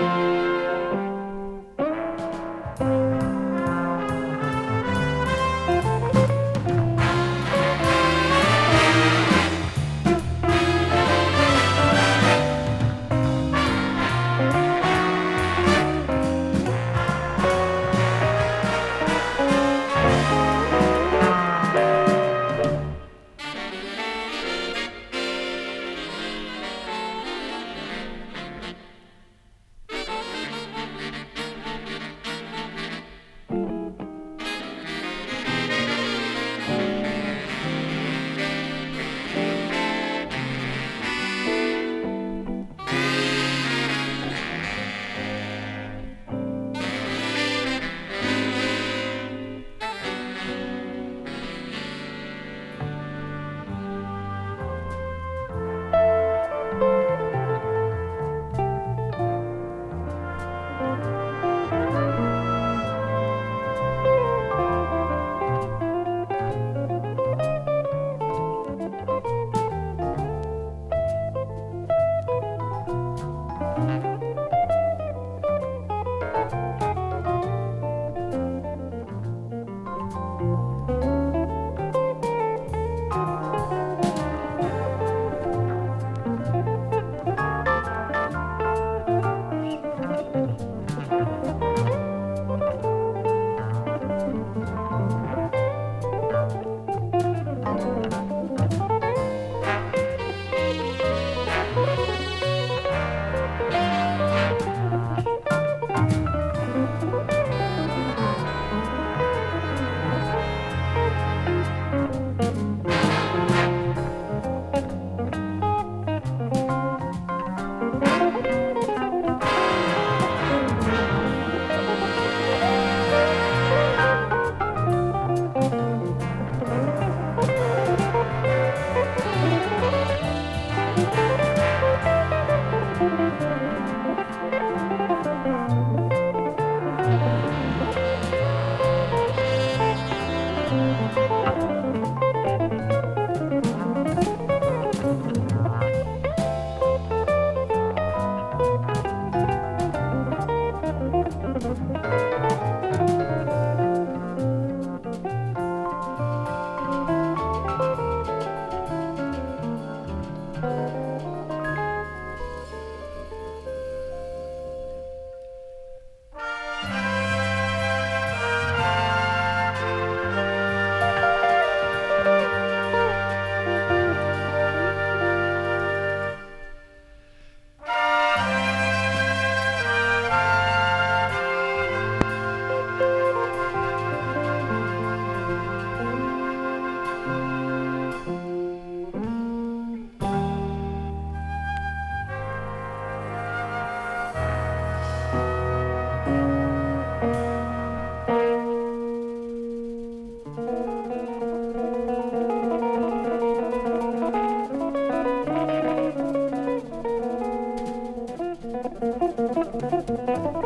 Thank Música